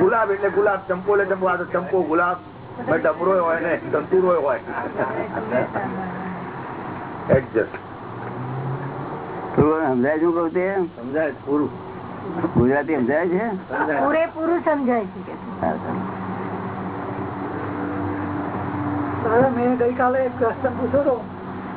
ગુલાબ એટલે ગુલાબ ચંપો એટલે ચંપો. આ તો ચંપો ગુલાબ ડમરો હોય ને તંતુરો હોય. એડજસ્ટ સમજાય શું કહું તે? સમજાય પૂરું. ગુજરાતી સમજાય છે? પૂરેપૂરું સમજાય છે મેં ગઈકાલે એક ક્વેશ્ચન પૂછ્યો હતો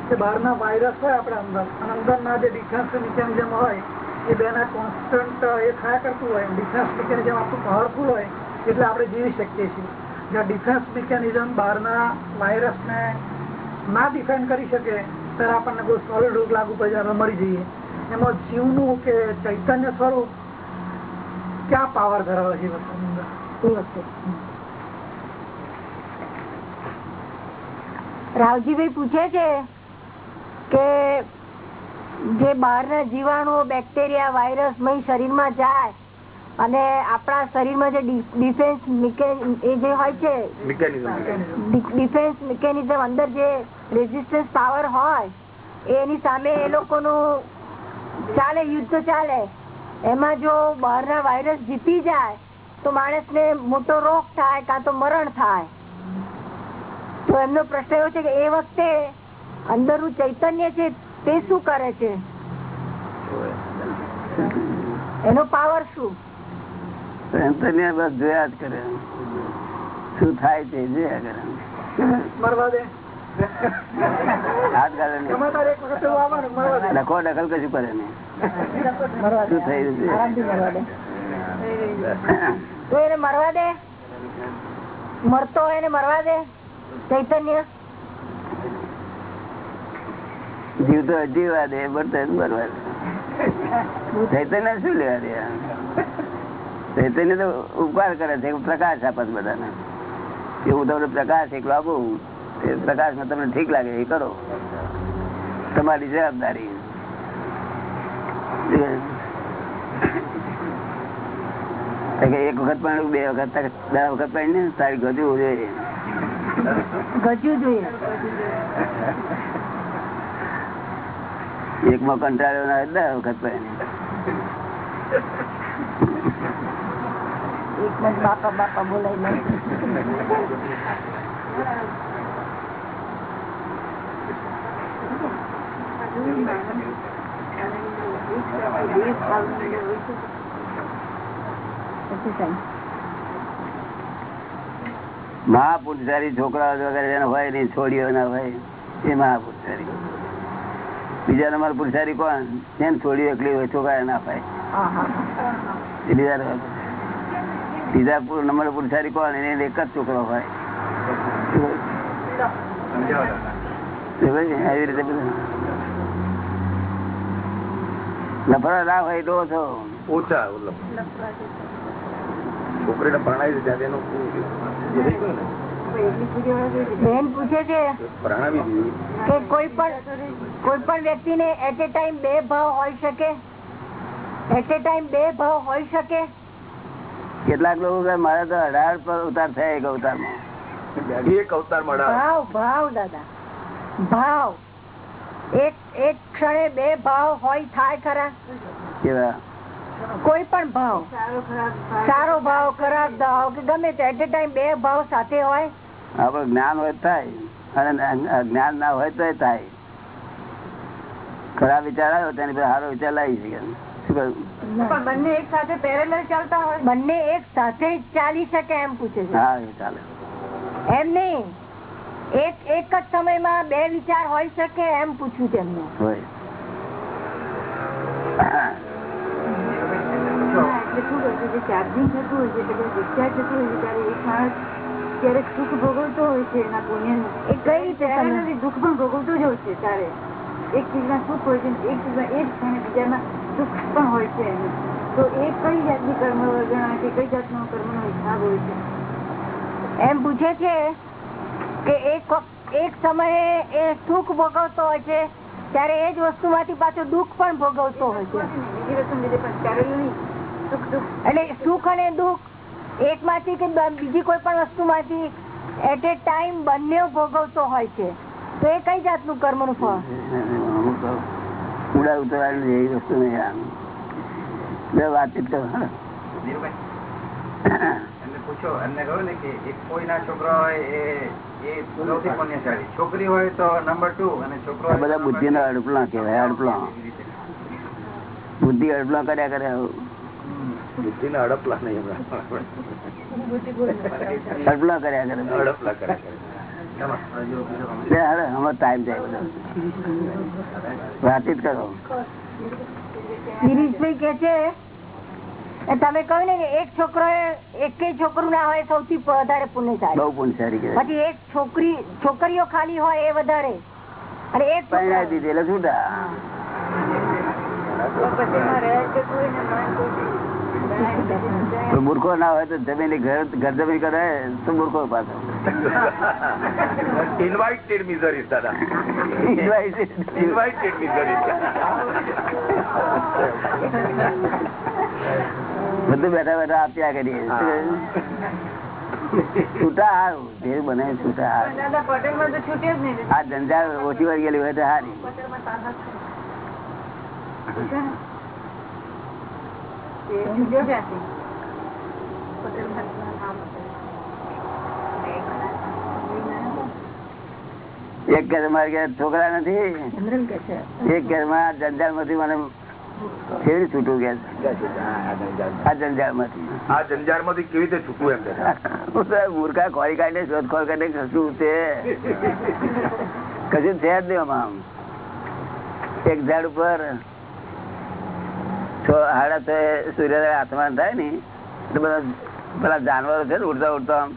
કે બહારના વાયરસ હોય આપણા અંદર. અને અંદરના જે ડિફેન્સ મિકેનિઝમ હોય એ બેના કોન્સ્ટન્ટ એ થયા કરતું હોય ડિફેન્સ મિકેનિઝમ આપણું પાવરફુલ હોય, એટલે આપણે જીવી શકીએ છીએ. જ્યાં ડિફેન્સ મિકેનિઝમ બહારના વાયરસને ના ડિફેન્ડ કરી શકે, ત્યારે આપણને કોઈ સોલિડ રોગ લાગુ પડે આપણે મરી જઈએ. એમાં જીવનું કે ચૈતન્ય સ્વરૂપ ક્યાં પાવર ધરાવે છે વસ્તુની અંદર? શું રાવજીભાઈ પૂછે છે કે જે બહારના જીવાણુઓ બેક્ટેરિયા વાયરસ શરીરમાં જાય અને આપણા શરીરમાં જે ડિફેન્સ એ જે હોય છે ડિફેન્સ મિકેનિઝમ અંદર જે રેઝિસ્ટન્સ પાવર હોય એની સામે એ લોકોનું ચાલે યુદ્ધ ચાલે. એમાં જો બહારના વાયરસ જીતી જાય તો માણસને મોટો રોગ થાય કાં તો મરણ થાય. તો એમનો પ્રશ્ન એવો છે કે એ વખતે અંદરનું ચૈતન્ય છે તે શું કરે છે? એનો પાવર શું? બસ જોયા જ કરે. શું થાય છે જોયા કરે. મરવા દે. દખલ કશું કરે શું થઈ મરવા મરતો હોય એને મરવા દે? ચૈતન્ય? જીવા દે મરતો મરવા દે ચૈતન્ય શું લેવા દે ચૈતન્ય તો ઉપકાર કરે છે પ્રકાશ આપે બધાને. કે હું તમને પ્રકાશ એકલો આપું તે પ્રકાશમાં તમને ઠીક લાગે, એ કરો. તમારી જવાબદારી. એક વખત પણ, બે વખત દર વખત પણ ને તારી ગજવું જોઈએ. ગજવું જોઈએ. એક માં કંટાળ્યો ના એટલે વખત બાપા બાપા બોલાય મહાપુરુષારી છોકરાઓ વગેરે હોય નહીં છોડીઓ ના હોય એ મહાપુરુષારી. બીજા નંબર પુરુષારી કોણ? કેમ થોડી એકલી હોય? છોકરા ના એ બીજા નંબર. ત્રીજા પુર- નંબર પુરુષારી કોણ? એને એક જ છોકરો હોય. ભાઈ, આવી રીતે લફડા ના હોય તો છો ઓછા છોકરીને પરણાવી દીધા તેનું ને બેન પૂછે છે કે કોઈ પણ કોઈ પણ વ્યક્તિને એટ એ ટાઈમ બે ભાવ હોય શકે? એટ એ ટાઈમ બે ભાવ હોય શકે? કેટલાક લોકો કહે, મારે તો અઢાર પર ઉતાર થયા એક અવતારમાં ભાવ ભાવ દાદા. ભાવ. એક એક ક્ષણે બે ભાવ હોય થાય ખરા? કેવા? કોઈ પણ ભાવ. સારો ભાવ ખરાબ ભાવ કે ગમે તે એટ ટાઈમ બે ભાવ સાથે હોય. આપડે જ્ઞાન હોય થાય. અને જ્ઞાન ના હોય તો થાય. ખરાબ વિચાર આવ્યો તેની પર સારો વિચાર લાવી શકે. પણ બંને એક સાથે પેરેલલ ચાલતા હોય? બંને એક સાથે ચાલી શકે એમ પૂછે છે. હા એ ચાલે. એમ નહીં. એક એક જ સમયમાં બે વિચાર હોય શકે એમ પૂછ્યું છે હોય ચાર્જિંગ થતું હોય છે એટલે ડિસ્ચાર્જ થતું હોય છે ત્યારે એક માણસ ક્યારેક સુખ ભોગવતો હોય છે એના પુણ્યનું. એ કઈ રીતે દુઃખ પણ ભોગવતો જ હોય છે ત્યારે. એક ચીજમાં સુખ હોય છે એક ચીજમાં એ જ ક્ષણે બીજામાં સુખ પણ હોય છે એનું. તો એ કઈ જાતની કર્મ ગણાય છે કઈ જાતનો કર્મનો હિસાબ હોય છે? એમ પૂછે છે કે એક એક સમયે એ સુખ ભોગવતો હોય છે ત્યારે એ જ વસ્તુમાંથી પાછો દુઃખ પણ ભોગવતો હોય છે. બીજી વસ્તુ લીધે પણ ત્યારે નહીં. એટલે સુખ અને દુઃખ એક માંથી કે બીજી કોઈ પણ વસ્તુમાંથી એટ એ ટાઈમ બંને ભોગવતો હોય છે. તો એ કઈ જાતનું કર્મનું ફળ? ઉડા ઉતરાયેલું એવી વસ્તુ નહીં વાતચીત કરો એમને પૂછો એમને કહ્યું ને કે એક કોઈના છોકરા હોય એ એ સૌથી પુણ્યશાળી. છોકરી હોય તો નંબર ટુ અને છોકરો બધા બુદ્ધિ ના. અડપલા કહેવાય અડપલા. બુદ્ધિ અડપલા કર્યા કરે બુદ્ધિના અડપલા નહીં. અડપલા કર્યા કરે. અડપલા કર્યા કરે. એમાં હજુ બીજો સમજો. લે હવે અમારો ટાઈમ જાય બધો વાતચીત કરો. ગિરીશભાઈ કે છે એ તમે કહ્યું ને કે એક છોકરો એક છોકરું ના હોય સૌથી વધારે પુણ્યશાળી. બહુ પુણ્યશાળી કહેવાય. પછી એક છોકરી છોકરીઓ ખાલી હોય એ વધારે. અને એક પરણાવી દીધેલા છૂટા તો મૂર્ખો ના હોય તો જમીન ઘર ઘર જમીન કરે તો મૂર્ખો પાસે ઇન્વાઇટેડ મિઝરી દાદા. ઇન્વાઇટેડ મિઝરી બધું બેઠા બેઠા આપ્યા કરીએ. છૂટા હારું જે બને છૂટા હારું. દાદા પટેલમાં તો છૂટે જ નહીં આ ધંધા ઓછી વાર ગયેલી હોય તો હારી. એક ઘરમાં છોકરા નથી. એક ઘરમાં જંજાળમાંથી મને કેવી છૂટું કે આ જંજાળમાંથી આ જંજાળમાંથી કેવી રીતે છૂટવું એમ કે? મૂર્ખા ખોરી કાઢે શોધખોળ કરીને કશું છે કશું છે જ નહીં આમ. એક ઝાડ ઉપર છ હાડા છ સૂર્ય આસમાન થાય ને તો બધા પેલા જાનવરો છે ને ઉડતા ઉડતા આમ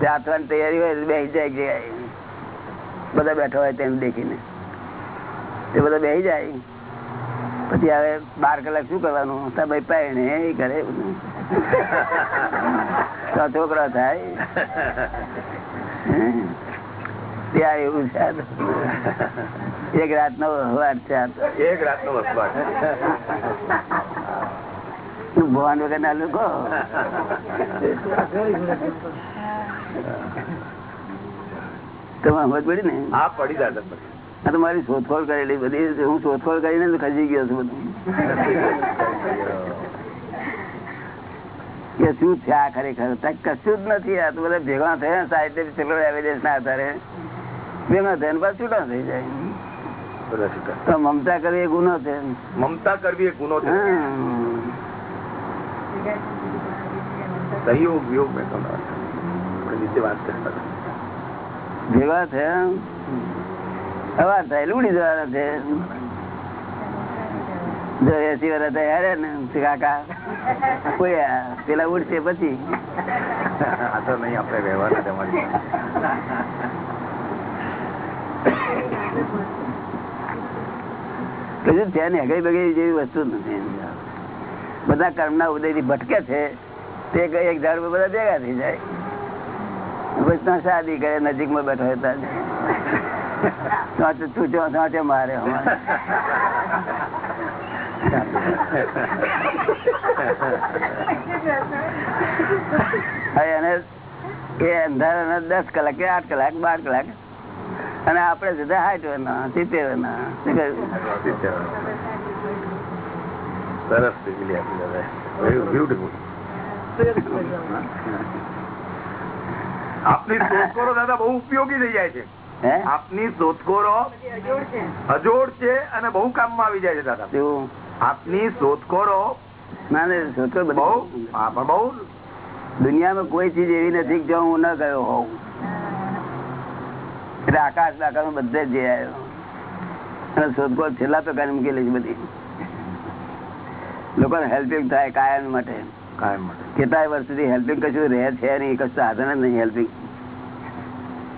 તે આસમાન તૈયારી હોય બેસી જાય કે બધા બેઠા હોય તેમ દેખીને. તે બધા બેસી જાય. પછી હવે બાર કલાક શું કરવાનું? ત્યાં ભાઈ પાઈને એ કરે. તો છોકરા થાય. ત્યાં એવું છે. એક રાત નો વસવાટ છે એક રાત નો વસવાટ ભગવાન વગર ના લોકો તમે સમજ પડી ને? હા પડી દાદા આ તો મારી શોધખોળ કરેલી બધી હું શોધખોળ કરીને ખસી ગયો છું બધું. કે શું છે આ ખરેખર? કશું જ નથી. આ તો બધા ભેગા થયા સાહિત્ય એવિડન્સ ના આધારે. ભેગા થયા પાછું છૂટા થઈ જાય. તો મમતા કરવી એ ગુનો છે. મમતા કરવી એ ગુનો છે. સહયોગ વિયોગ મેં તમને વાત કરી. આપણે નીચે વાત કરતા હતા. ભેગા થયા થાય ઉડી જવાના છે. જો એસી વર્ષ થાય હારે ને કાકા કોઈ પેલા ઉડશે પછી. આ તો નહીં આપણે રહેવાના તમારી કશું છે ને હગાઈ બગાઈ જેવી વસ્તુ નથી બધા કર્મના ઉદયથી ભટકે છે, તે કઈ એક ઝાડ બધા ભેગા થઈ જાય. શાદી કરે, નજીકમાં બેઠો ત્યાં ત્યાં અમારે. હવે એને દસ કલાક કે આઠ કલાક, બાર કલાક અને આપણે જુદા હાઈટ ના સિત્તેર ના સરસ આપની શોધખોરો દાદા બહુ ઉપયોગી થઈ જાય છે. આપની શોધખોરો અજોડ છે અને બહુ કામમાં આવી જાય છે દાદા? આપની શોધખોરો બહુ બહુ દુનિયામાં કોઈ ચીજ એવી નથી કે જો હું ન ગયો હોઉં. એટલે આકાશ બાકાશ બધે જ જઈ આવ્યો. અને શોધખોળ છેલ્લા પ્રકારની મૂકેલી છે બધી. લોકોને હેલ્પિંગ થાય કાયમ માટે. કેટલાય વર્ષ સુધી હેલ્પિંગ કશું રહે છે નહીં કશું સાધન જ નહીં હેલ્પિંગ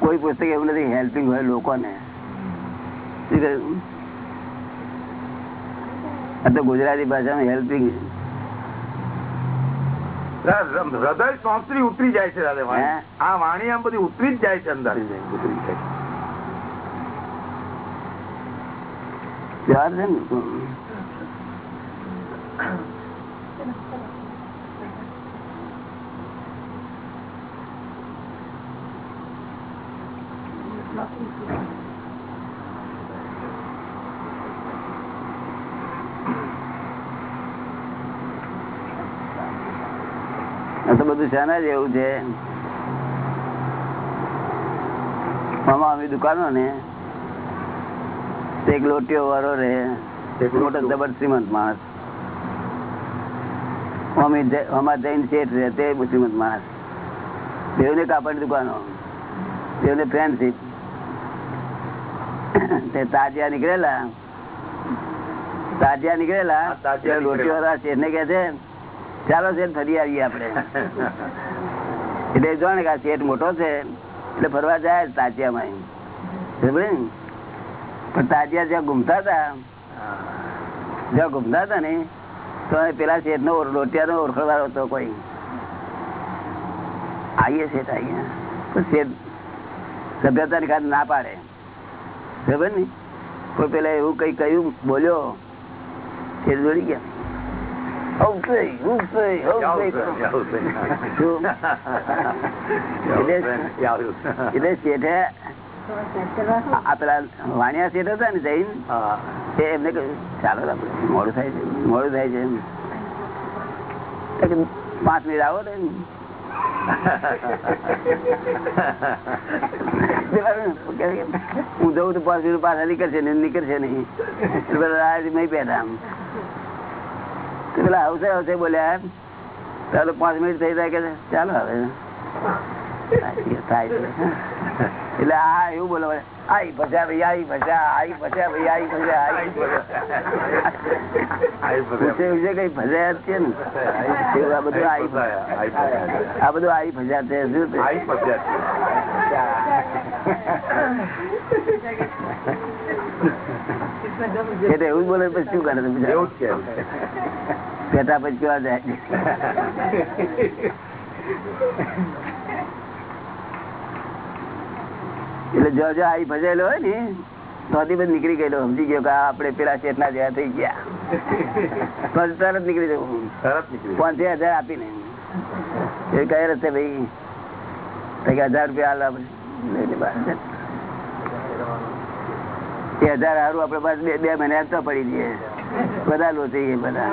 કોઈ પુસ્તક એવું નથી હેલ્પિંગ હોય લોકોને? આ તો ગુજરાતી ભાષામાં હેલ્પિંગ હૃદય સોંસરી ઉતરી જાય છે આ વાણી આમ બધી ઉતરી જ જાય છે અંદર. ઉતરી જાય ચાર છે ને? બધું શાના જેવું છે. મામા અમે દુકાનો ને. તે એક લોટીઓ વાળો રે એક મોટો જબર શ્રીમંત માણસ. જૈન શેઠ રે તે શ્રીમંત માણસ. બેવને કાપડ દુકાનો. બેવને ફ્રેન્ડશીપ તે તાજિયા નીકળેલા. તાજિયા નીકળેલા. તે વાળા શેઠ ને કે છે ચાલો શેઠ ફરી આવીએ આપડે એટલે જાણે કે શેઠ મોટો છે એટલે ફરવા જાય તાજિયામાં? પણ તાજિયા જ્યાં ઘૂમતા હતા જ્યાં ઘૂમતા હતા ને તો પેલા શેઠ નો લોટિયા નો ઓળખવાળો હતો કોઈ. આઈએ શેઠ આવીએ તો શેઠ સભ્યતા ની ના પાડે. ખબર ને? કોઈ પેલા એવું કઈ કહ્યું બોલ્યો શેઠ જોડી ગયા? એટલે શેઠે પેલા વાણિયા શેઠ હતા ને જૈન તે એમને કહ્યું ચાલો મોડું થાય છે મોડું થાય છે એમ. તો કે પાંચ મિનિટ આવો ને પેલા કહે કે હું જઉં તો પાંચ મિનિટ પાછા નીકળશે ને નીકળશે નહીં. બેઠા આમ. પેલા આવશે આવશે બોલ્યા ચાલો પાંચ મિનિટ થઈ જાય કે ચાલો હવે. છે એટલે આ એવું બોલો આઈ ભજા ભાઈ આઈ ભજા આઈ ભજા ભાઈ આઈ ભજા આઈ ભજા વિશે કઈ ભજા છે ને. એવું આ બધું આઈ ભજા. આ બધું આઈ ભજા છે શું છે? એટલે એવું બોલે પછી શું કરે તો છે પેટા પછી કેવા જાય? એટલે જો જો આઈ ભજેલો હોય ને તો બધું નીકળી ગયેલો સમજી ગયો કે આપડે પેલા શેઠના જેવા થઈ ગયા. તરત નીકળી જવું. પાંચ હજાર આપીને. એ કઈ રસ્તે ભાઈ હજાર રૂપિયા હાલ એ હજાર આપડે પાસે બે બે મહિને આપતા પડી જઈએ. બધા લો થઈ બધા.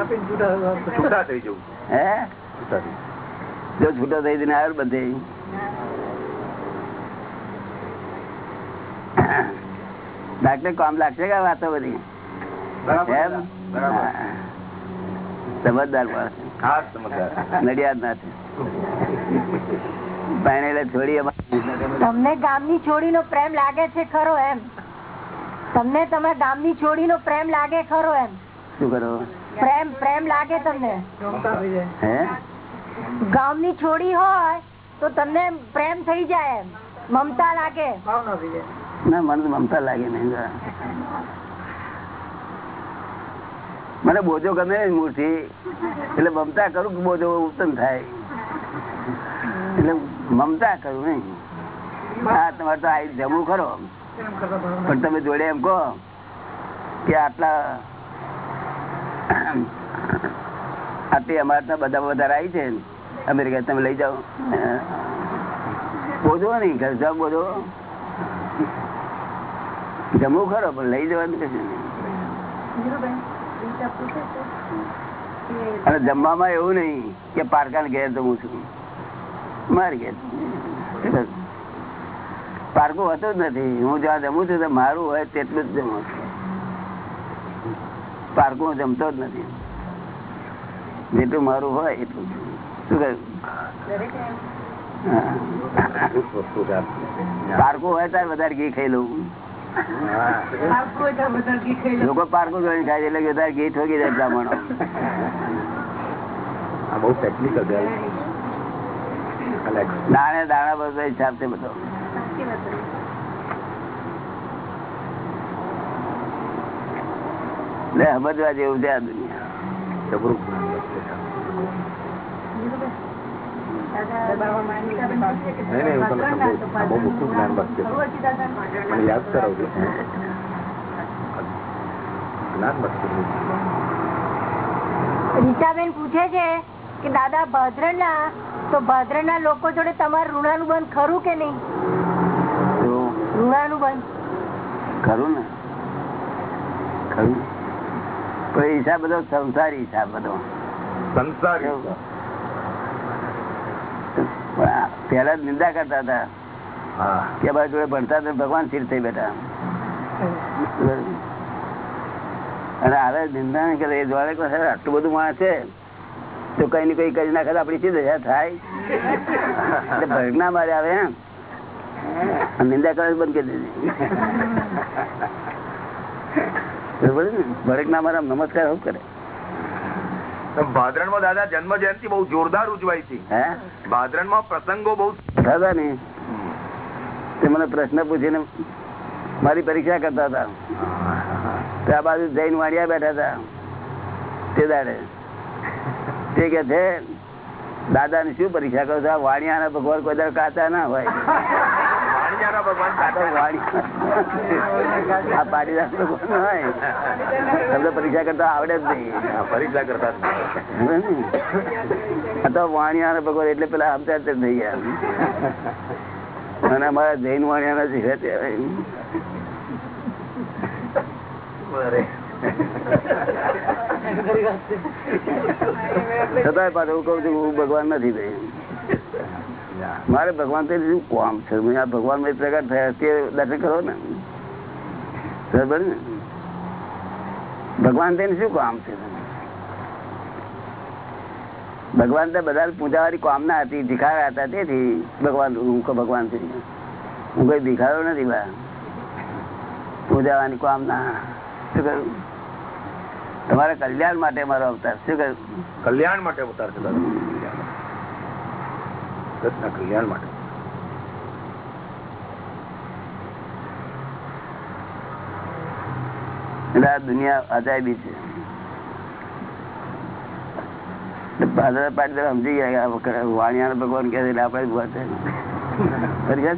છૂટા થઈ જવું. હે? જો છૂટો થઈ જઈને આવ્યો બધે ડાક્ટર કામ લાગશે કે વાતો બધી? સમજદાર માણસ નડિયાદ ના છે. છોડી તમને ગામની છોડીનો પ્રેમ લાગે છે ખરો એમ? તમને તમારા ગામની છોડીનો પ્રેમ લાગે ખરો એમ? શું કરો? પ્રેમ પ્રેમ લાગે તમને. ગામની છોડી હોય તો તમને પ્રેમ થઈ જાય એમ? મમતા લાગે. ના, મને મમતા લાગે નહીં મને બોજો ગમે મૂળથી એટલે મમતા કરું કે બોજો ઉત્તમ થાય. એટલે મમતા કરું નહીં. હા, તમારે તો આવી જમવું ખરો. પણ તમે જોડે એમ કહો કે આટલા આટલી અમારા બધા વધારે આવી છે. અમેરિકા તમે લઈ જાઓ. બોજો નહીં, ઘર જાઓ, બોજો. જમવું ખરો પણ લઈ જવાનું કશું અને જમવામાં એવું નહીં કે પારકા ઘેર જમું છું મારી ઘેર પારકું હોતું જ નથી હું જ્યાં જમું છું તો મારું હોય તેટલું જ જમું છું પારકું જમતો જ નથી જેટલું મારું હોય એટલું. શું કહ્યું. પારકું હોય ત્યારે વધારે ઘી ખાઈ લઉં લોકો પારકું જોઈને ખાય એટલે બધા ઘી ઠોકી જાય બ્રાહ્મણો. બહુ ટેકનિકલ દાણે દાણા બધો હિસાબ છે બધો. સમજવા જેવું છે આ દુનિયા. બહુ મોટું જ્ઞાન વાક્ય મને યાદ કરાવજો. જ્ઞાન વાક્ય રીટાબેન પૂછે છે કે દાદા ભદ્રના? તો ભદ્રના લોકો જોડે તમારું ઋણાનું બંધ ખરું કે નહીં? તો ઋણાનું બંધ ખરું ને? ખરું. પણ હિસાબ બધો સંસારી હિસાબ બધો. સંસારી પેલા નિંદા કરતા હતા. કે અમારા જોડે ભણતા તો ભગવાન સ્થિર થઈ બેઠા. અને હવે નિંદા નહીં કરે એ જોડે આટલું બધું માણસ છે તો કઈ ને કઈ કરી નાખે તો આપડી શી દશા થાય? એટલે ના મારે આવે એમ. નિંદા કરે બંધ કરી દીધી ભરગ ના? મારે નમસ્કાર શું કરે. ભાદરણમાં દાદા જન્મ જયંતિ બહુ જોરદાર ઉજવાય છે. ભાદરણમાં પ્રસંગો બહુ દાદા ને તે મને પ્રશ્ન પૂછીને મારી પરીક્ષા કરતા હતા. આ બાજુ જૈન વાણિયા બેઠા હતા. તે દાડે. તે કે છે દાદા ની શું પરીક્ષા કરો છો? વાણિયા ના ભગવાન કોઈ દર કાચા ના હોય. વાણિયાના ભગવાન આ તો વાણિયા આ પાટીદાર ભગવાન હોય? તમને પરીક્ષા કરતા આવડે જ નહીં. પરીક્ષા કરતા? આ તો વાણિયા ભગવાન એટલે પેલા આપતા જ નહીં ગયા અને અમારા જૈન વાણિયા ના જીવે છતાંય પાછું કઉ છું હું ભગવાન નથી ભાઈ. મારે ભગવાન તો કામ છે? ભગવાન મેં પ્રગટ થયા તે દર્શન કરો ને. બરાબર ને? ભગવાન તેને શું કામ છે? ભગવાન તો બધા પૂજાવાળી કામના હતી, ભિખારા હતા, તેથી ભગવાન, હું ભગવાન છે. હું કઈ ભિખારો નથી, બા. પૂજાવાની કામના. શું કરું? તમારા કલ્યાણ માટે મારો અવતાર, શું કરું? કલ્યાણ માટે અવતાર છે જગતના કલ્યાણ માટે. એટલે આ દુનિયા અજાયબી છે. ભાદરા પાટી સમજી ગયા વાણિયા ભગવાન કહે એટલે આપણે ઊભા છે.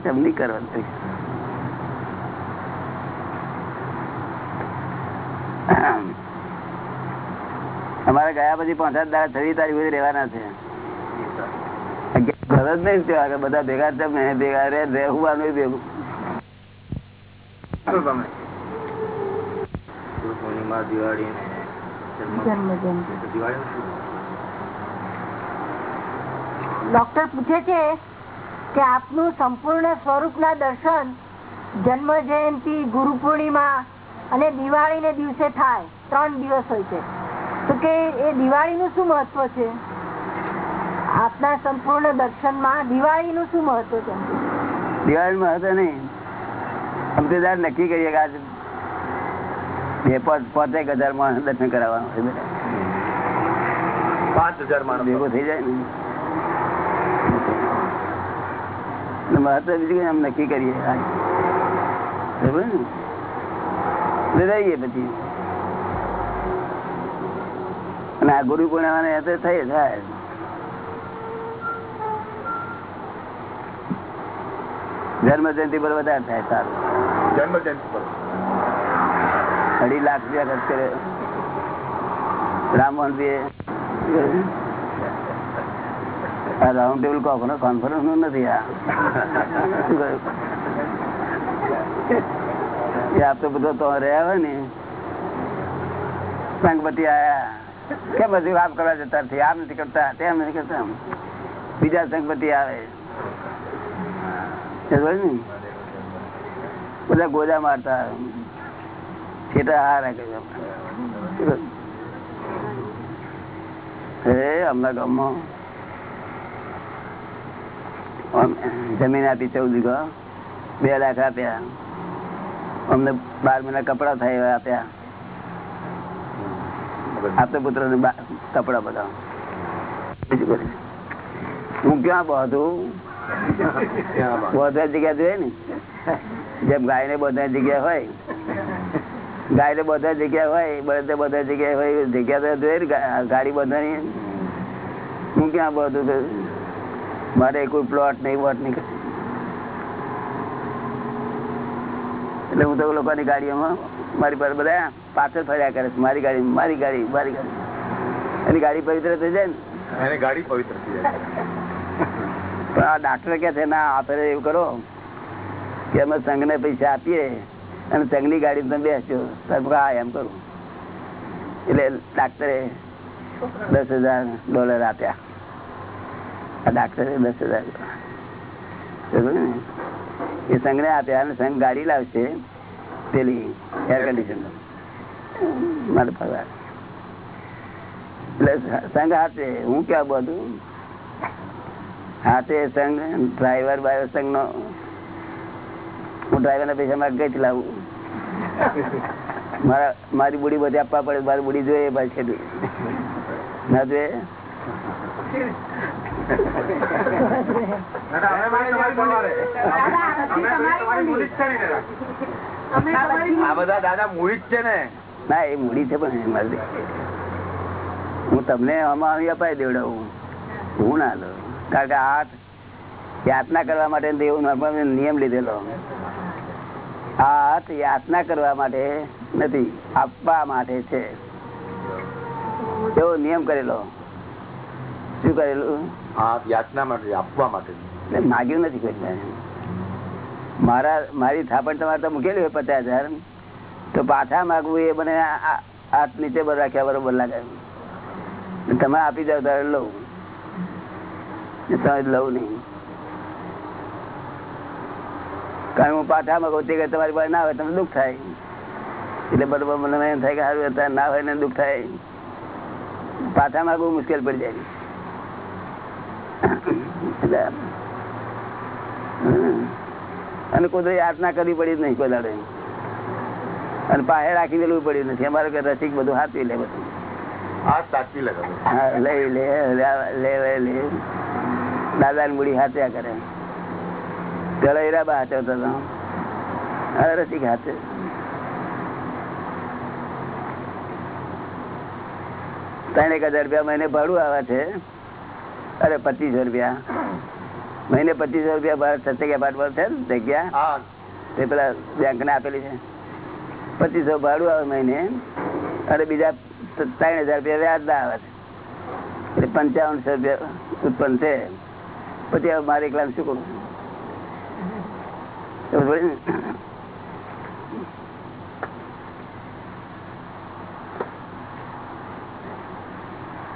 ચમની કરવાની અમારે ગયા પછી પાંચ સાત દાડા છવ્વીસ તારીખ રહેવાના છે. ઘર જ નહીં ત્યાં બધા ભેગા છે મેં ભેગા રે રહેવાનું ભેગું. પૂર્ણિમા દિવાળી ને? ડોક્ટર પૂછે છે કે આપનું સંપૂર્ણ સ્વરૂપના દર્શન જન્મ જયંતિ ગુરુ પૂર્ણિમા અને દિવાળી ને દિવસે થાય. ત્રણ દિવસ હોય છે. તો કે એ દિવાળી નું શું મહત્વ છે? આપના સંપૂર્ણ દક્ષણમાં દિવાળી નું શું મહત્વ છે? દિવાળીમાં મહત્વ નહીં. અમે તો નક્કી કરીએ કે આજે બે પાંચ પાંચેક હજાર માણસ દર્શન કરાવવાનું પાંચ હજાર માણસ. ભેગો થઈ જાય ને. મહત્વ બીજું કઈ આમ નક્કી કરીએ. આજે. બરાબર ને? રહીએ પછી. અને આ ગુરુ પૂર્ણિમાને એ તો થઈ થાય જન્મ જયંતિ પર વધારે થાય સારું. જન્મ જયંતિ પર. અઢી લાખ રૂપિયા ખર્ચ કરે. રામમોહન આ રાઉન્ડ ટેબલ કોનો કોન્ફરન્સનું નથી આ. એ આપ તો બધો તો રહ્યા હોય ને. સંગપતિ આયા. કેમ બધું આમ કરવા જતા આમ નથી કરતા? તેમ નથી કરતા બીજા સંગપતિ આવે? બધા ગોજા મારતા છેટા હારા હે અમના ગામમાં. જમીન આપી ચૌદ બે લાખ આપ્યા. અમને બાર મહિના કપડા થાય આપ્યા. આપતા પુત્ર ને કપડા બધા. હું ક્યાં બધું બધા જગ્યા જોઈએ ને? જેમ ગાય ને બધા જગ્યા હોય. ગાય ને બધા જગ્યા હોય બળદ બધા જગ્યા હોય જગ્યા તો જોઈએ ગાડી બધાની હું ક્યાં બધું? મારે કોઈ પ્લોટ નહીં વોટ નહીં એટલે હું તો લોકોની ગાડીઓમાં મારી પાસે બધા પાછળ ફર્યા કરે છે. મારી ગાડી મારી ગાડી મારી ગાડી. એની ગાડી પવિત્ર થઈ જાય ને? એને ગાડી પવિત્ર થઈ જાય. પણ આ ડાક્ટર કે છે, ના આપણે એવું કરો કે અમે સંઘને પૈસા આપીએ અને સંઘની ગાડી તમે બેસજો. હા એમ કરું. એટલે ડાક્ટરે દસ હજાર ડોલર આપ્યા. આ ડાક્ટરે દસ હજાર એ સંઘ ને? આપ્યા અને સંઘ ગાડી લાવશે પેલી એર કન્ડિશન મારે પગાર એટલે સંઘ હાથે હું ક્યાં બધું સંઘ ડ્રાઈવર સંઘ નો હું ડ્રાઈવર ના પૈસા માં ગઈ લાવું. મારા મારી બુડી બધી આપવા પડે મારી બુડી જોઈએ જોઈએ? જ છે ને, દાદા. આ બધા દાદા મૂવી જ છે ને. ના એ મૂડી છે પણ હું તમને આમાં અપાઈ દેવડાવું. હું ના લો કારણ કે આઠ યાતના કરવા માટે એવું નોર્મલ નિયમ લીધેલો હાથ યાતના કરવા માટે નથી આપવા માટે છે. એવો નિયમ કરેલો. શું કરેલું? આ યાચના માટે આપવા માટે. માગ્યું નથી કોઈ મારા મારી થાપણ તમારે તો મૂકેલી હોય પચાસ હજાર. તો પાછા માગવું એ મને હાથ નીચે રાખ્યા બરોબર લાગે. તમે આપી જાવ ત્યારે લઉં. ને લઉં નહીં. કારણ હું પાઠામાં કહું કે તમારી પાસે ના હોય તમને દુઃખ થાય. એટલે બરોબર મને એમ થાય કે સારું અત્યારે ના હોય ને દુઃખ થાય. પાઠામાં બહુ મુશ્કેલ પડી જાય. એટલે અને કોઈ યાતના કરવી પડી જ નહીં કોઈ દાડે. અને પાસે રાખી દેવું પડ્યું નથી. અમારે કે રસિક બધું હાથી લે બધું. આ સાચી લગાવે લઈ લે લે લે લે. દાદા ની મૂડી હાચ્યા કરે. પેલા હીરાબા હાથવતો હતો. રસિક હાથે ત્રણ એક હજાર રૂપિયા મહિને ભાડું આવે છે. અરે પચીસો રૂપિયા. મહિને પચીસો રૂપિયા ભાડે સત્તર એપાર્ટમેન્ટ છે જગ્યા? તે પેલા બેંક ને આપેલી છે. પચીસો ભાડું આવે મહિને. અને બીજા ત્રણ હજાર રૂપિયા વ્યાજ ના આવે છે. એટલે પંચાવનસો રૂપિયા ઉત્પન્ન છે. પછી હવે મારે એકલા શું કરું?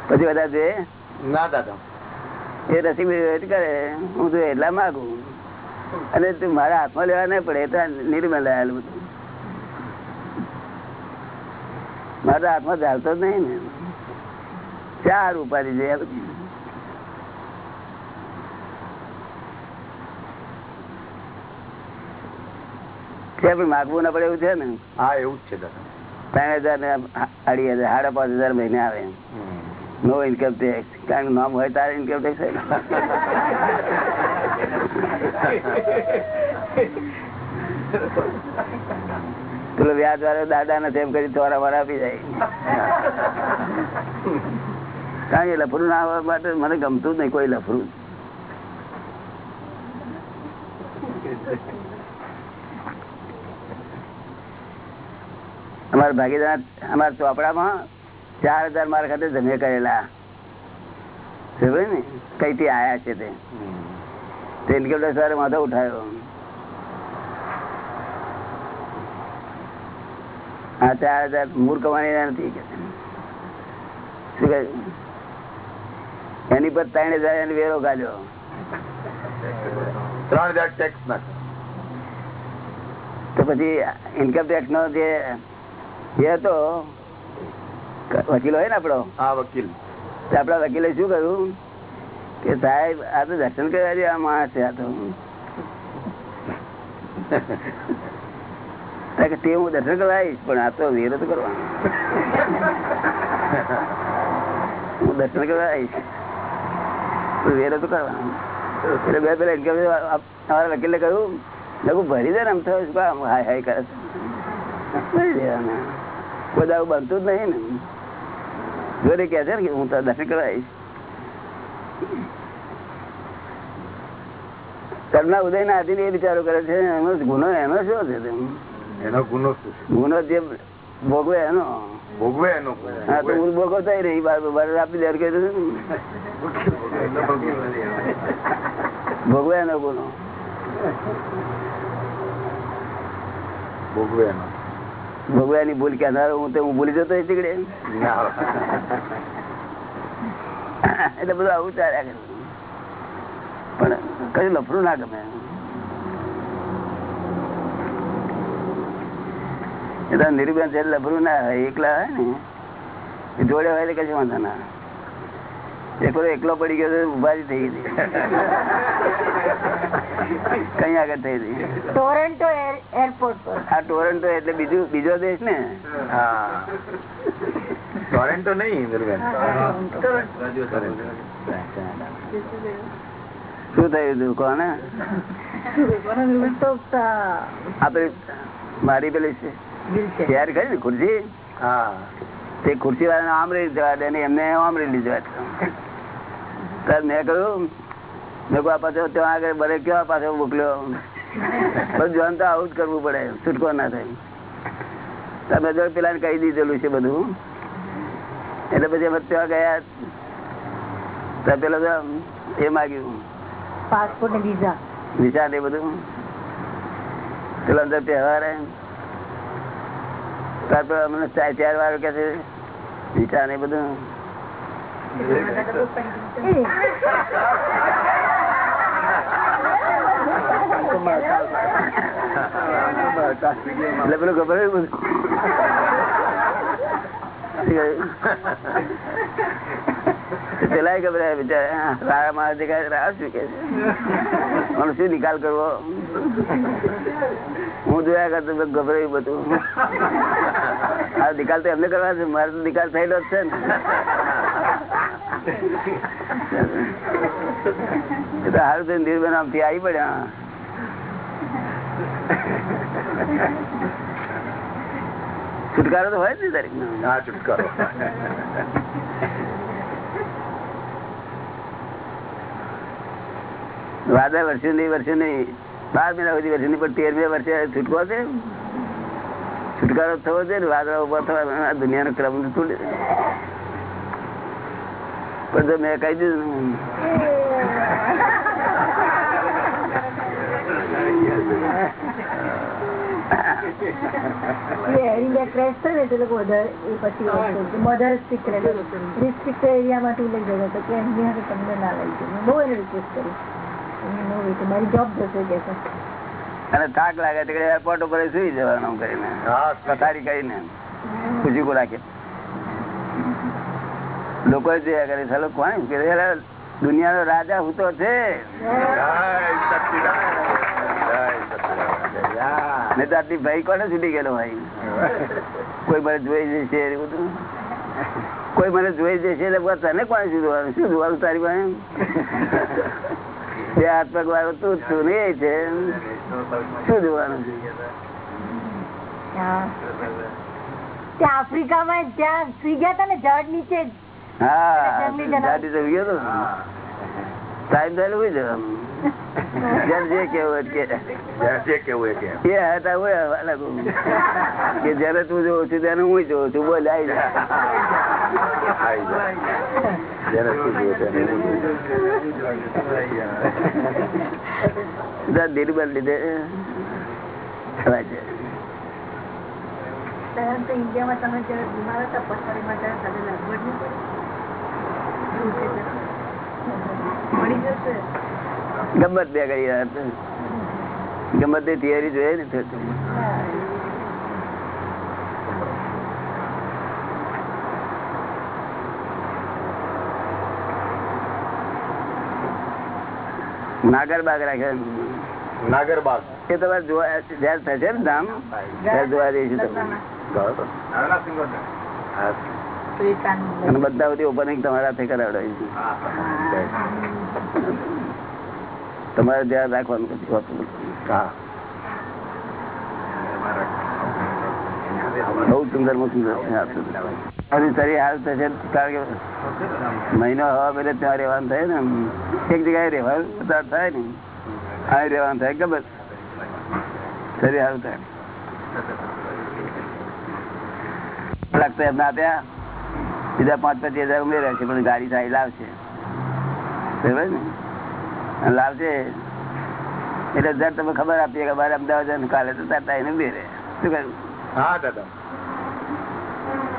પછી બધા જોઈએ ના દાદા. એ રસી કરે. હું તો એટલા માગું. અને તું મારા હાથમાં લેવા નહીં પડે તો નિર્મલ આવેલું બધું. મારા હાથમાં ચાલતો જ નહીં ને. ચાર ઉપાધિ છે બધી. છે પણ માગવું ના પડે એવું છે ને? હા એવું જ છે ત્રણ હજાર ને અઢી હજાર સાડા પાંચ હજાર મહિને આવે. નો ઇન્કમ ટેક્સ કારણ કે નામ હોય તારે ઇન્કમ ટેક્સ પેલો વ્યાજ વાળો દાદા ને તેમ કરી થોડા વાર આપી જાય. કારણ કે લફરું ના આવવા માટે મને ગમતું જ નહીં કોઈ લફરું. અમારા ભાગીદાર અમારા ચોપડામાં ચાર હજાર મારા ખાતે જમે કરેલા. ને? કઈ થી આયા છે તે. માથો ઉઠાયો. હા ચાર હજાર મૂળ કમાણી નથી એની પર ત્રણ હજાર એને વેરો કાઢ્યો ત્રણ હજાર ટેક્સ ના તો પછી ઇન્કમ ટેક્સ નો જે એ તો વકીલ હોય ને આપડો હા વકીલ. આપડા વકીલે શું કહ્યું કે સાહેબ આ તો દર્શન કરવા જેવા માણસ છે આ તો. તો કે તે હું દર્શન કરાવીશ પણ આ તો વેરો તો કરવાનો. હું દર્શન કરાવીશ વેરો તો કરવાનો. એટલે બે પેલા ઇન્કમ અમારા વકીલે કહ્યું ભરી દે ને આમ થયું હાય હાય કરે છે? ભરી લેવાના. બધા બનતું જ નહીં ને. જોડે કે છે ને કે હું તો દર્શન કરાવીશ આવીશ. ઉદય ના આધીન એ વિચારો કરે છે એનો ગુનો એનો શું છે એનો ગુનો ગુનો જે ભોગવે એનો. ભોગવે એનો હા તો હું ભોગવતા રહી બાર બાર આપી દે કે ભોગવે એનો ગુનો. ભોગવે એનો. ભોગવ્યાની ભૂલ કહેનારો હું તો હું ભૂલી જતો તીકડે. એટલે બધું આવું ચાલ્યા કરે પણ કયું લફરું ના ગમે. એ તો છે લફરું ના હોય, એકલા હોય ને. જોડે હોય એટલે કશું વાંધો ના એકલો એકલો પડી ગયો ઉભારી થઈ ગઈ. કઈ આગળ થઈ રહી? ટોરેન્ટો એરપોર્ટ પર. આ ટોરેન્ટો એટલે બીજું બીજો દેશ ને? હા. ટોરેન્ટો નહીં ઇન્દ્રબેન શું થયું હતું કોને આપડે મારી પેલી શેર કરી ને ખુરશી? હા. તે ખુરશી વાળાને આમ રહી જવા દે ને એમને આમ રહી લીધા મેં કહ્યું મેં પાછો ત્યાં આગળ બરે કેવા પાછો મોકલ્યો? બધું જોન તો આવું જ કરવું પડે છૂટકો ના થાય. તમે જો પેલા કહી દીધેલું છે બધું. એટલે પછી અમે ત્યાં ગયા. તો પેલો એ માગ્યું. પાસપોર્ટ ને વિઝા વિચાર એ બધું. પેલો અંદર તહેવાર. ત્યાર અમને ચાર ચાર વાર કે છે. વિચાર ને બધું. એટલે પેલું ખબર છે બધું? પેલા ગભરાય બિચારા રાણા માણસ દેખાય રાહ શું કે છે આનો શું નિકાલ કરવો હું જોયા કરતો તો ગભરાયું બધું આ નિકાલ તો એમને કરવા છે મારે તો નિકાલ થયેલો જ છે ને આવી પડ્યા. છુટકારો તો હોય જ ને તારીખ હા છુટકારો. વાદળ વર્ષે નહીં વર્ષે નહીં. બાર મહિના સુધી વર્ષે નહીં પણ તેરમે વર્ષે છૂટકો છે છુટકારો થવો છે ને વાદળ ઊભા થવા દુનિયાનો ક્રમ નથી પણ જો મેં કહી દીધું. અને થાક લાગે એરપોર્ટ ઉપર સુઈ જવાનું કરીને. હા. પથારી કરીને. ખુશી રાખે. લોકો જોયા કરે ચાલો કોણ? દુનિયાનો રાજા હું છે. નહીં તો આટલી ભાઈ કોને છૂટી ગયેલો ભાઈ કોઈ મને જોઈ જશે એ બધું? કોઈ મને જોઈ જશે એટલે તને કોને શું શું જોવાનું તારી પાસે? બે હાથ પગ વાળો તું છું ને છે. શું જોવાનું? ત્યાં આફ્રિકામાં ત્યાં સુઈ ગયા હતા ને ઝાડ નીચે. હા દાદી તો ગયો તો ટાઈમ થયેલું હોય જેમ જે કેવું હોય કે જ્યાં જે એ હતા હોય હવા કે જયારે તું જોઉં છું ત્યારે હું જોઉં છું. બોલ આવી જા. જાય છે ઇન્ડિયામાં તમે જયારે બીમાર હતા પથારીમાં ત્યારે સાથે લાગવડ નહીં પડી ગમત બે કરી રહ્યા ગમતની થિયરી જોઈએ ને નાગરબાગ નાગર રાખે નાગરબાગ. એ તમારે જોવા જયારે થશે ને ધામ ત્યારે જોવા જઈશું તમે. અને બધા બધી ઓપનિંગ તમારા હાથે કરાવડાવી તમારે ધ્યાન રાખવાનું પછી હોતું. હા. બહુ સુંદર બહુ સુંદર છે આ સુંદર. હજી શરીર હાલ થશે કારણ કે મહિનો હવા પેલે ત્યાં રહેવાનું થાય ને એક જગ્યાએ રહેવાનું પસાર થાય ને આ રહેવાનું થાય કે બસ શરીર હાલ થાય. લાગતા એમના આપ્યા બીજા પાંચ પચીસ હજાર ઉમેર્યા છે પણ ગાડી સારી લાવશે. બરાબર ને? લાવશે એટલે દર તમે ખબર આપીએ કે મારે અમદાવાદ કાલે તો તાર એને ઉમેરે. શું કહ્યું? હા દાદા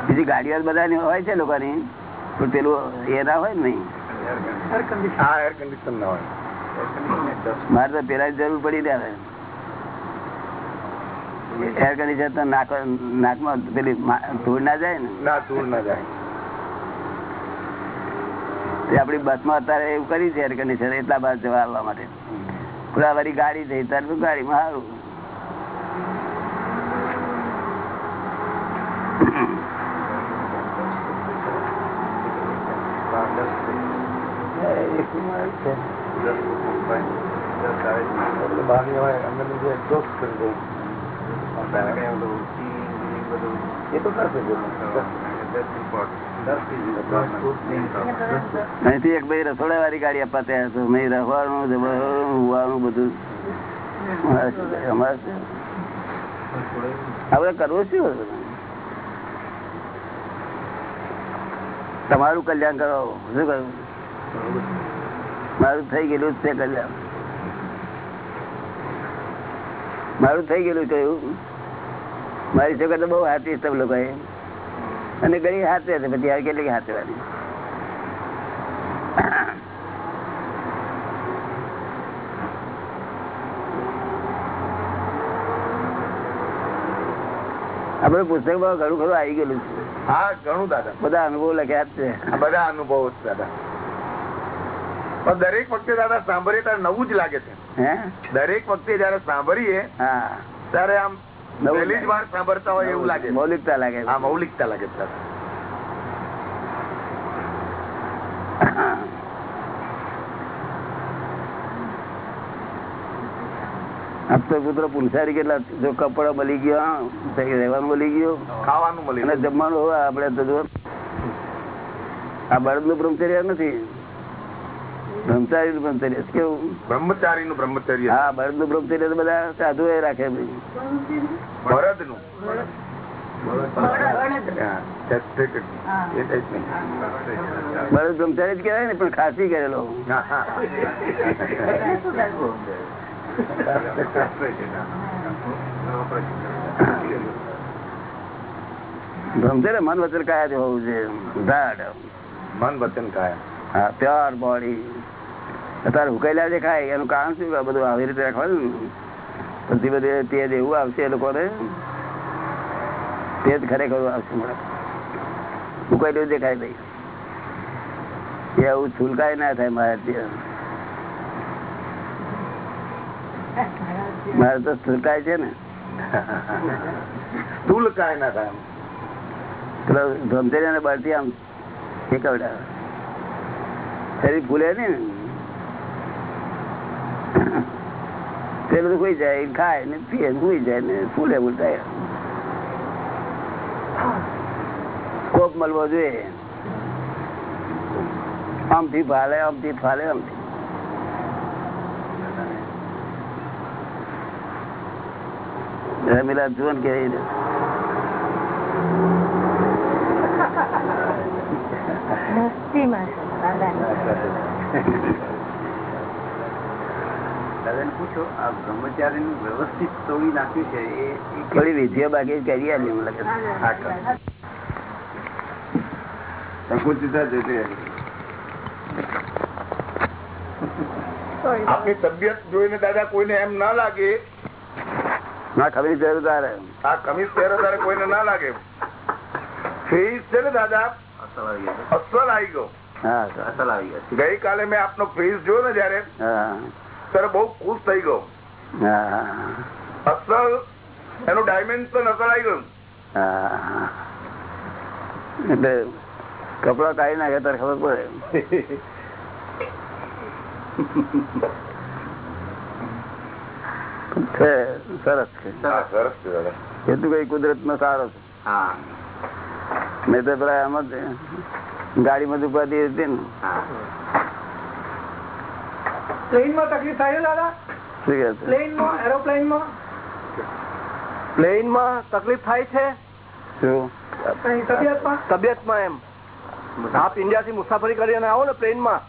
બીજી ગાડીઓ બધાની હોય છે લોકોની પણ પેલું એ ના હોય ને નહીં? મારે તો પેલા જરૂર પડી ત્યારે. એર કન્ડિશન નાક નાકમાં પેલી ધૂળ ના જાય ને? ના ધૂળ ના જાય. આપડી બસમાં અત્યારે એવું કરી છે એર કન્ડિશન એટલા બાદ જવા આવવા માટે પૂરા વાળી ગાડી થઈ ત્યારે તો ગાડીમાં સારું. એ તો કરશે. અહીંથી એક ભાઈ રસોડા વાળી ગાડી આપવા તૈયાર હતો મેં રહેવાનું જવાનું હુવાનું બધું. અમારે? આપણે કરવું શું? તમારું કલ્યાણ કરો. શું કરું મારું થઈ ગયેલું છે કલ્યાણ. મારું થઈ ગયેલું કયું મારી છોકરા તો બહુ હાથી સબ લોકો અને ઘણી હાથે હતી બધી કેટલી હાથે હાથવાની આપડે પુસ્તકમાં ઘણું ખરું આવી ગયેલું છે. હા ઘણું દાદા. બધા અનુભવ લખ્યા જ છે. બધા અનુભવો છે દાદા. પણ દરેક વખતે દાદા સાંભળીએ ત્યારે નવું જ લાગે છે. હે? દરેક વખતે જયારે સાંભળીએ હા. ત્યારે આમ પહેલી જ વાર સાંભળતા હોય એવું લાગે મૌલિકતા લાગે હા મૌલિકતા લાગે છે દાદા તો પુત્ર પુરુષારી કેટલા જો કપડા મળી ગયો રહેવાનું મળી ગયો. ખાવાનું મળી અને જમવાનું હોય આપડે તો આ બળદનું બ્રહ્મચર્ય નથી. બ્રહ્મચારી નું બ્રહ્મચર્ય. કેવું? બ્રહ્મચારી નું બ્રહ્મચર્ય. હા ભરતનું બ્રહ્મચર્ય તો બધા સાધુ એ રાખે ભરતનું. બળદ બ્રહ્મચારી જ કહેવાય ને પણ ખાસી કરેલો. બ્રહ્મચર્ય મન વચન કાયા હોવું છે. મન વચન કાયા. હા પ્યોર બોડી. અત્યારે ઉકેલા જે ખાય એનું કારણ શું? બધું આવી રીતે રાખવાનું? ને? પછી બધું તેજ એવું આવશે એ લોકોને તેજ ખરેખર આવશે મળે ઉકેલું દેખાય ભાઈ એવું છુલકાય ના થાય મારે ત્યાં. મારે તો છુલકાય છે ને. સ્થૂલ ના થાય. પેલો ધમધેરી અને બળથી આમ શીખવડા શરીર ભૂલે ને. તે બધું કોઈ જાય, ખાય ને પીએ સુઈ જાય ને ફૂલે બોલતા કોપ મળવો જોઈએ. આમથી ફાલે આમથી ફાલે આમથી રમીલા જુવન કે મસ્તીમાં દાદાને પૂછો આ બ્રહ્મચારી નું વ્યવસ્થિત તોડી નાખ્યું છે એ એ થોડી વિધિઓ બાકી કરી આલી મને સંકુચિતા જતી આપની તબિયત જોઈને દાદા કોઈને એમ ના લાગે? ના ખમીસ તારે. આ ખમીસ પહેરો ત્યારે કોઈને ના લાગે? છે ને દાદા? અસલ આવી ગયા. છે. ગઈકાલે મેં આપનો ફેસ જોયો ને જયારે ત્યારે બહુ ખુશ થઈ ગયો. અસલ એનું ડાયમેન્શન અસલ આવી ગયું. એટલે કપડા કાઢી નાખે ત્યારે ખબર પડે. છે સરસ છે. સરસ છે એ તો કઈ કુદરત નો સારો છે. હા. નહીં તો પેલા એમ જ ગાડીમાં જ ઉપાધિ હતી ને. પ્લેનમાં તકલીફ થાય દાદા? પ્લેનમાં એરોપ્લેનમાં પ્લેનમાં તકલીફ થાય છે? તબિયતમાં તબિયતમાં? તબિયતમાં એમ. આપ ઇન્ડિયા થી મુસાફરી કરીને આવો ને પ્લેનમાં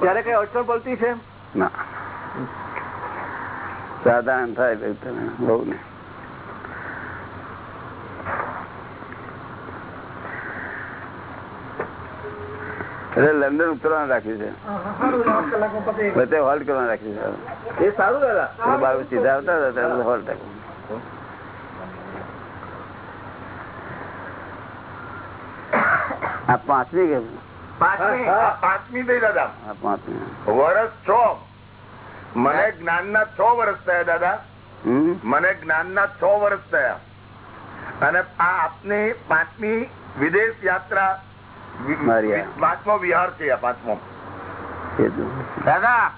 ત્યારે કઈ અડચણ પડતી છે? ના. સાધારણ થાય બહુ ને એટલે લંડન ઉતરવાનું રાખ્યું છે. બધે હા, સારું આઠ કલાકમાં પતે વચ્ચે હોલ્ટ કરવાનું રાખ્યું છે. એ સારું દાદા. બાબુ સીધા આવતા હતા ત્યારે હોલ્ટ રાખ્યું. આ પાંચમી કે? પાંચમી. થઈ દાદા. પાંચમી. વર્ષ છ. મને જ્ઞાનના છ વર્ષ થયા દાદા. મને મને જ્ઞાનના છ વર્ષ થયા. અને આ આપની પાંચમી વિદેશ યાત્રા. પાંચમો વિહાર છે પાંચમો. દાદા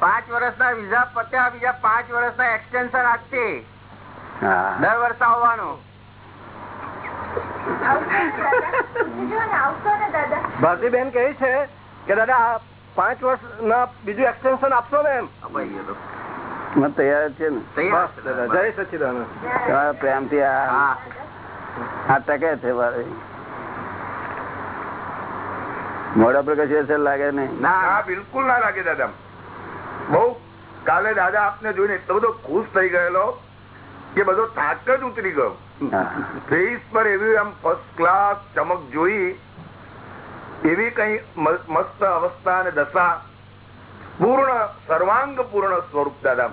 પાંચ વર્ષના વિઝા પત્યા બીજા પાંચ વર્ષના એક્સટેન્શન આપશે. દર વર્ષે આવવાનું. ભારતીબેન કહે છે કે દાદા પાંચ વર્ષ ના બીજું એક્સટેન્શન આપશો ને એમ? તૈયાર છે ને. જય સચિદાન પ્રેમથી આ ટકે છે મારે. મોડા પર કશી અસર લાગે નહીં. ના બિલકુલ ના લાગે દાદા. બહુ કાલે દાદા આપને જોઈને એટલો બધો ખુશ થઈ ગયેલો કે બધો થાક જ ઉતરી ગયો. ફેસ પર એવી આમ ફર્સ્ટ ક્લાસ ચમક જોઈ એવી કઈ મસ્ત અવસ્થા અને દશા પૂર્ણ સર્વાંગ પૂર્ણ સ્વરૂપ દાદા.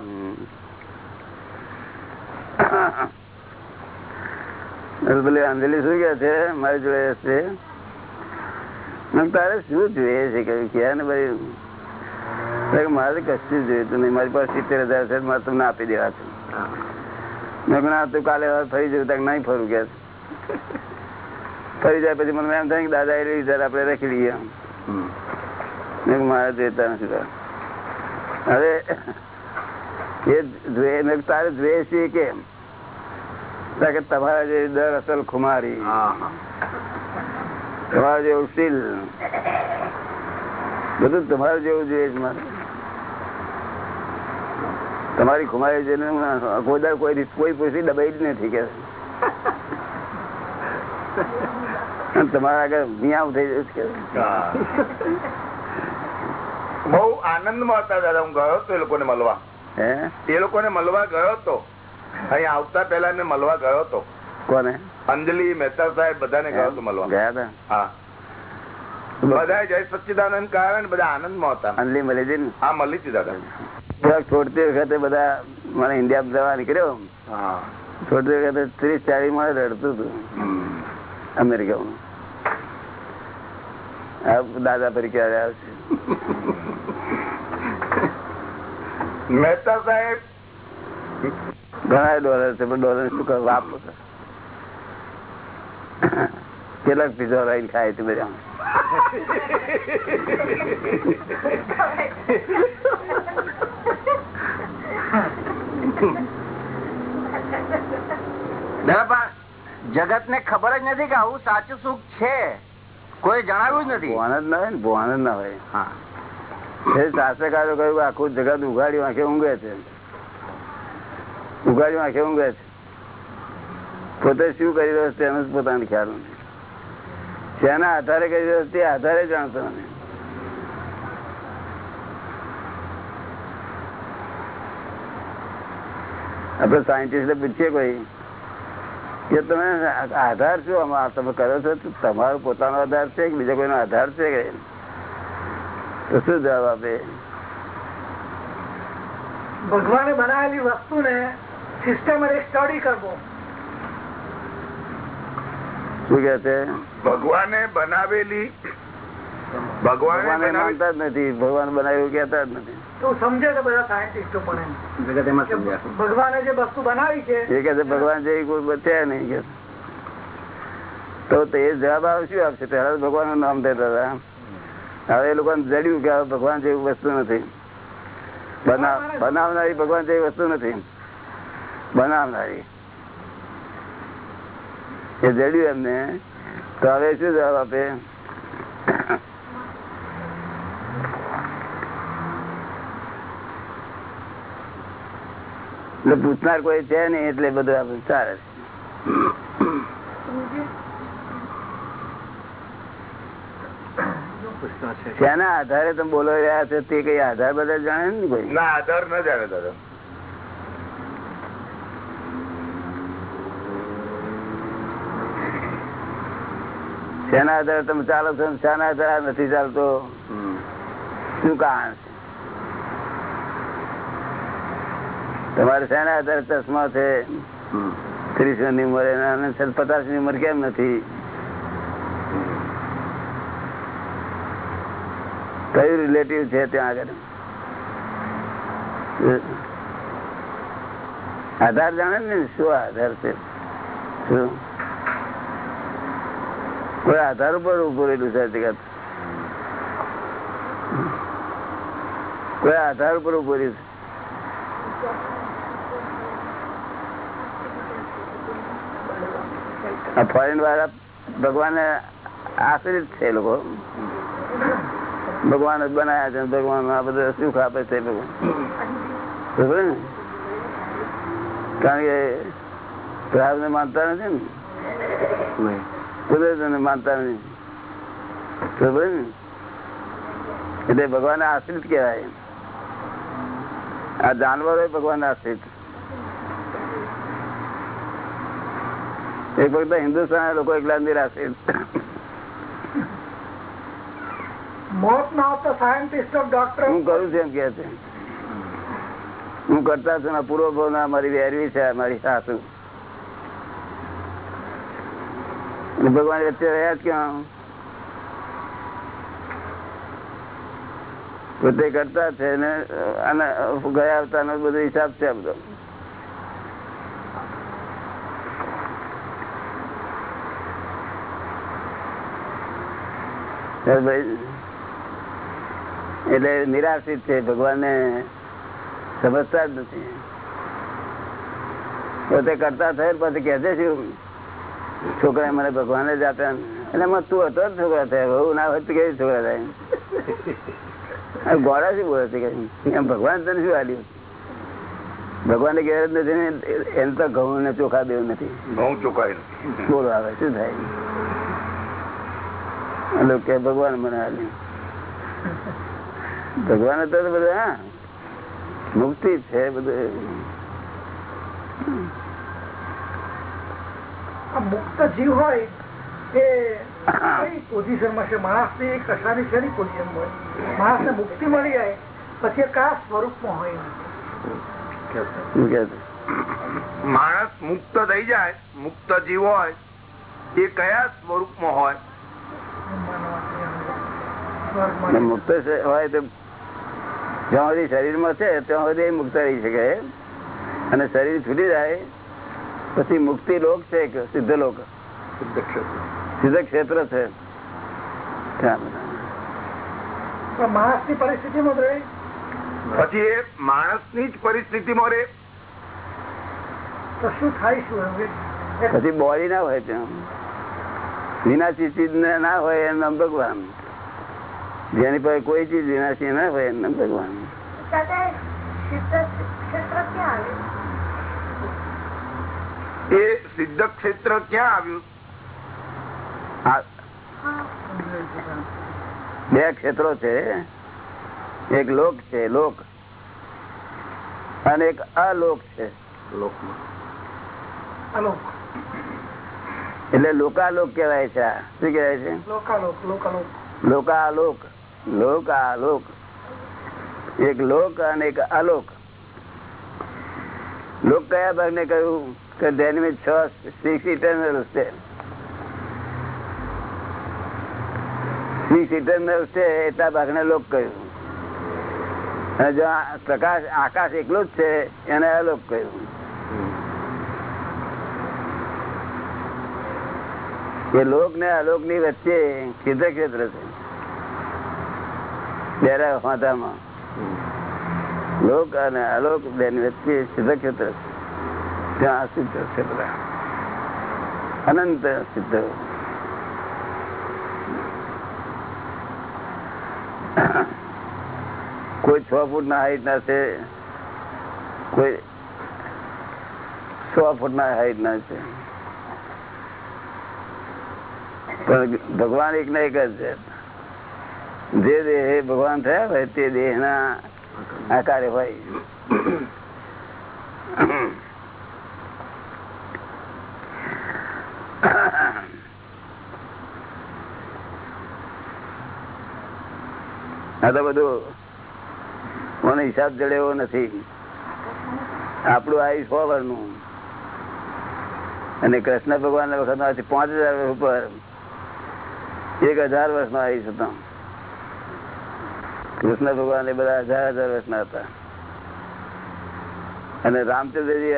પેલી અંજલિ શું કે છે? મારી જોડે છે તારે શું જોઈએ છે? કે કે ને ભાઈ? મારે કશું જોઈએ તું નહીં. મારી પાસે સિત્તેર હજાર છે, મારે તમને આપી દેવા છે. મેં તું કાલે ફરી જવું તક નહીં ફરું કે? ફરી જાય પછી મને એમ થાય કે દાદા એ વિચાર આપણે રાખી લઈએ મારે જોઈતા નથી અરે એ જોઈએ તારે જોઈએ છીએ કેમ કે તમારા જે દર અસલ ખુમારી. તમારા જેવું સ્ટીલ બધું તમારું જેવું જોઈએ મારે. તમારી ખુમારી જેને કોઈ કોઈ કોઈ પૂછી દબાઈ જ નથી કે. તમારા આગળ મિયાવ થઈ જશે કે. બહુ આનંદમાં હતા દાદા હું ગયો હતો એ લોકોને મળવા. હે? એ લોકોને મળવા ગયો હતો. અહીંયા આવતા પહેલા મેં મળવા ગયો હતો. કોને? અંજલિ મહેતા સાહેબ બધાને ગયા તો મળવા. ગયા હતા? હા. બધા જય સચ્ચિદાનંદ હતા. અંજલી મળી ને? હા મળી હતી દાદા. છોડતી વખતે બધા મને ઇન્ડિયા જવા નીકળ્યો છોડતી વખતે ત્રીસ ચાલીસમાં રડતું હતું. અમેરિકામાં. દાદા આવ્યા છે મહેતા સાહેબ. ઘણા ડોલર છે પણ ડોલર શું કર? વાપરો. કેટલાક પીઝા લઈને ખાય છે બધા. જગત ને ખબર જ નથી કે આવું સાચું સુખ છે. કોઈ જણાવ્યું જ નથી. આનંદ ના હોય ને બહુ આનંદ ના હોય. હા. શાસ્ત્રકારો કહ્યું આખું જગત ઉઘાડ્યું આંખે ઊંઘે છે. ઉઘાડ્યું આંખે ઊંઘે છે. પોતે શું કરી રહ્યો છે એનો પોતાનો ખ્યાલ શેના આધારે કરી રહ્યો તે આધારે જાણતો આપડે સાયન્ટિસ્ટ પૂછીએ કોઈ કે તમે આધાર શું આમાં તમે કરો છો? તમારો પોતાનો આધાર છે કે બીજા કોઈનો આધાર છે કે તો શું જવાબ આપે? ભગવાને બનાવેલી વસ્તુને સિસ્ટમ સ્ટડી કરવો. શું કે છે? ભગવાને બનાવેલી ભગવાન માનતા જ નથી. ભગવાન બનાવ્યું કેતા જ નથી. એવું સમજે છે બધા સાયન્ટિસ્ટો પણ ભગવાને જે વસ્તુ બનાવી છે એ કે ભગવાન જેવી કોઈ છે નહીં. કે તો તે જવાબ આવે શું આપશે? પહેલા ભગવાનનું નામ દેતા હતા હવે એ લોકોને જડ્યું કે ભગવાન જેવી વસ્તુ નથી. બનાવનારી ભગવાન જેવી વસ્તુ નથી. બનાવનારી. એ જડ્યું એમને તો હવે શું જવાબ આપે? એટલે પૂછનાર કોઈ છે નહીં એટલે બધું આપણે ચાલે છે. આધારે તમે બોલો રહ્યા છો તે કઈ આધાર બધા જાણે ને કોઈ? ના આધાર ના જાણે દાદા. શેના આધારે તમે ચાલો છો શાના આધારે નથી ચાલતો? શું કારણ તમારે શેના આધારે ચશ્મા છે? ત્રીસની ઉંમરે અને પચાસની ઉંમર કેમ નથી? કયું રિલેટિવ છે ત્યાં આગળ? આધાર જાણે ને શું આધાર છે? શું? કોઈ આધાર ઉપર ઉભું રહેલું છે જગત કોઈ આધાર ઉપર ઉભું રહ્યું છે. ફોરેન વાળા ભગવાન આશ્રિત છે લોકો. ભગવાન જ બનાયા છે ભગવાન આ બધા સુખ આપે છે ભગવાન કારણ કે માનતા નથી ને? માનતા નથી એટલે ભગવાન આશ્રિત કહેવાય આ જાનવરો ભગવાન આશ્રિત. એક વખત હિન્દુસ્તાન લોકો એકલા નિરાશ્રિત મોત ના આવતા સાયન્ટિસ્ટ ડોક્ટર હું કરું છું એમ કે છે. હું કરતા છું પૂર્વ પૂર્વ ભાવના મારી વેરવી છે મારી સાસુ અને ભગવાન વચ્ચે રહ્યા ક્યાં? પોતે કરતા છે ને અને ગયા આવતા બધો હિસાબ છે બધો એટલે નિરાશિત છે, ભગવાનને સમજતા જ નથી. પોતે કરતા થયે પછી કે છે શું છોકરા મને ભગવાન જ આપ્યા. એટલે એમાં તું હતો જ છોકરા થયા બહુ ના હોય તો કેવી છોકરા થાય? ગોળા શું બોલે છે કે? એમ ભગવાન તને શું આલ્યું ભગવાન ઘેર જ નથી ને એને તો ઘઉં ને ચોખા દેવું નથી. ઘઉં ચોખાય બોલો આવે શું થાય? એટલે કે ભગવાન મને આલ્યું ભગવાન હતો બધા મુક્તિ છે બધું. મુક્ત જીવ હોય એ કઈ પોઝિશનમાં છે? માણસની કશાની પોઝિશન હોય. માણસ ને મુક્તિ મળી જાય પછી કયા સ્વરૂપમાં હોય? માણસ મુક્ત થઈ જાય મુક્ત જીવ હોય એ કયા સ્વરૂપમાં હોય? મુક્ત હોય તો જ્યાં સુધી શરીરમાં છે ત્યાં સુધી મુક્ત રહી શકે અને શરીર છૂટી જાય પછી મુક્તિ લોક છે કે સિદ્ધ લોક? સિદ્ધ ક્ષેત્ર. છે. માણસની પરિસ્થિતિમાં રહે. પછી એ માણસની જ પરિસ્થિતિમાં રે શું થાય શું પછી બોડી ના હોય ત્યાં વિનાશી ચીજ ને ના હોય એનું ભગવાન. જેની પાસે કોઈ ચીજ વિનાશી ના હોય એનું ક્યાં ભગવાન એ સિદ્ધ ક્ષેત્ર ક્યાં આવ્યું? બે ક્ષેત્રો છે. એક લોક છે લોક. અને એક અલોક છે. એટલે લોકાલોક કેવાય છે શું કેવાય છે? લોકાલોક લોકાલોક. એક લોક અને એક અલોક. લોક કયા ભાગને કહ્યું? સિક્સ ઇટરનલ છે એટલા ભાગને લોક કહ્યું. અને જો પ્રકાશ આકાશ એકલું જ છે એને અલોક કહ્યું. એ લોક ને અલોકની વચ્ચે ક્ષેત્ર ક્ષેત્ર છે બેરા હોદામાં લોક અને અલોક બે વચ્ચે ક્ષેત્ર ક્ષેત્ર છે. ત્યાં સિદ્ધ છે બધા અનંત સિદ્ધ કોઈ છ ફૂટ ના હાઈટ ના છે કોઈ સો ફૂટ ના હાઈટ ના છે પણ ભગવાન એક ના એક જ છે જે દેહ ભગવાન થયા હોય તે દેહ ના આકારે હોય આ બધું મને હિસાબ જડેવો નથી. આપણું આયુ સો વર્ષનું અને કૃષ્ણ ભગવાન વખત પાંચ હજાર વર્ષ ઉપર એક હજાર વર્ષ નો આયુષ હતો. કૃષ્ણ ભગવાન એ બધા હજાર હજાર વર્ષના હતા. અને રામચંદ્રજી